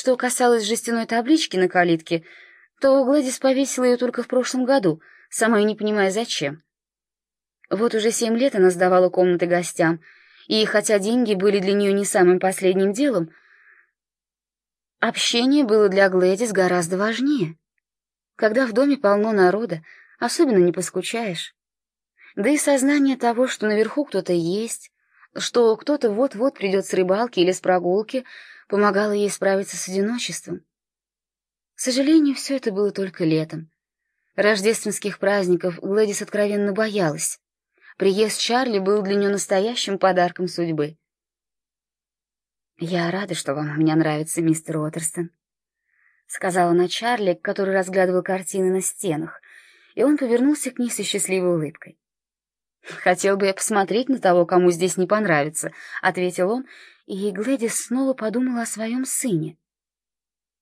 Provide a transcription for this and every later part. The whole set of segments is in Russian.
Что касалось жестяной таблички на калитке, то Гладис повесила ее только в прошлом году, сама и не понимая зачем. Вот уже семь лет она сдавала комнаты гостям, и хотя деньги были для нее не самым последним делом, общение было для Глэдис гораздо важнее. Когда в доме полно народа, особенно не поскучаешь. Да и сознание того, что наверху кто-то есть, что кто-то вот-вот придет с рыбалки или с прогулки, помогало ей справиться с одиночеством. К сожалению, все это было только летом. Рождественских праздников Глэдис откровенно боялась. Приезд Чарли был для нее настоящим подарком судьбы. «Я рада, что вам у меня нравится, мистер Уотерстон», — сказала она Чарли, который разглядывал картины на стенах, и он повернулся к ней со счастливой улыбкой. «Хотел бы я посмотреть на того, кому здесь не понравится», — ответил он, и Глэдис снова подумала о своем сыне.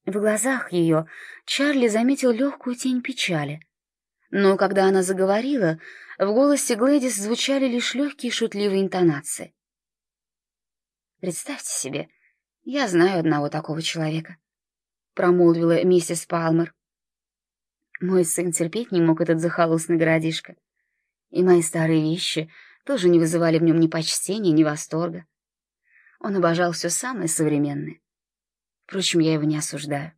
В глазах ее Чарли заметил легкую тень печали. Но когда она заговорила, в голосе Глэдис звучали лишь легкие шутливые интонации. «Представьте себе, я знаю одного такого человека», — промолвила миссис Палмер. Мой сын терпеть не мог этот захолустный городишко, и мои старые вещи тоже не вызывали в нем ни почтения, ни восторга. Он обожал все самое современное. Впрочем, я его не осуждаю.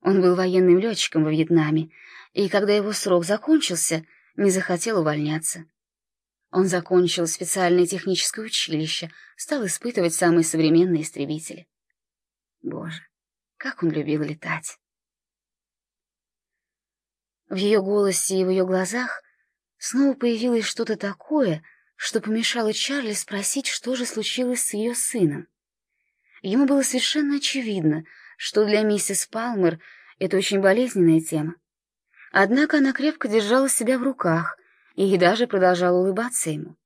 Он был военным летчиком во Вьетнаме, и когда его срок закончился, не захотел увольняться. Он закончил специальное техническое училище, стал испытывать самые современные истребители. Боже, как он любил летать! В ее голосе и в ее глазах снова появилось что-то такое, что помешало Чарли спросить, что же случилось с ее сыном. Ему было совершенно очевидно, что для миссис Палмер это очень болезненная тема. Однако она крепко держала себя в руках и даже продолжала улыбаться ему.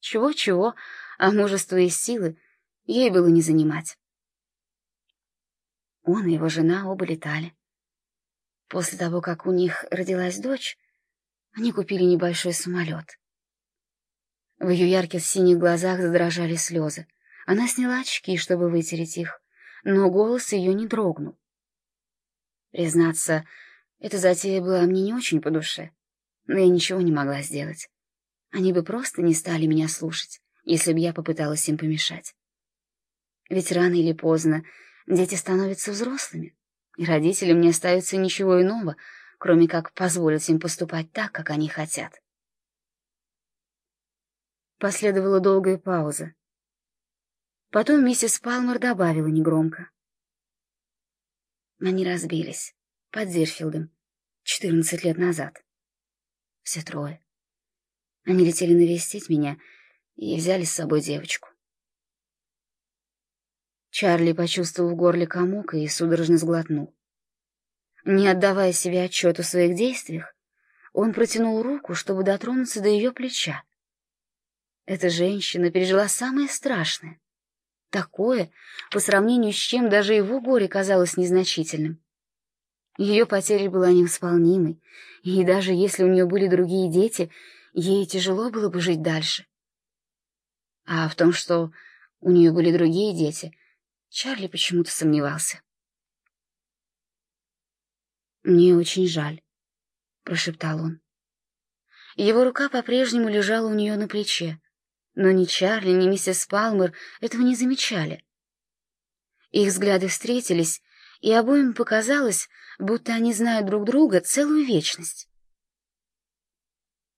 Чего-чего, а мужество и силы ей было не занимать. Он и его жена оба летали. После того, как у них родилась дочь, они купили небольшой самолет. В ее ярких синих глазах задрожали слезы. Она сняла очки, чтобы вытереть их, но голос ее не дрогнул. Признаться, эта затея была мне не очень по душе, но я ничего не могла сделать. Они бы просто не стали меня слушать, если бы я попыталась им помешать. Ведь рано или поздно дети становятся взрослыми, и родителям не остается ничего иного, кроме как позволить им поступать так, как они хотят. Последовала долгая пауза. Потом миссис Палмер добавила негромко. Они разбились под Зирфилдом четырнадцать лет назад. Все трое. Они летели навестить меня и взяли с собой девочку. Чарли почувствовал в горле комок и судорожно сглотнул. Не отдавая себе отчет о своих действиях, он протянул руку, чтобы дотронуться до ее плеча. Эта женщина пережила самое страшное. Такое, по сравнению с чем даже его горе казалось незначительным. Ее потеря была невосполнимой, и даже если у нее были другие дети, ей тяжело было бы жить дальше. А в том, что у нее были другие дети, Чарли почему-то сомневался. «Мне очень жаль», — прошептал он. Его рука по-прежнему лежала у нее на плече, но ни Чарли, ни миссис Палмер этого не замечали. Их взгляды встретились, и обоим показалось, будто они знают друг друга целую вечность.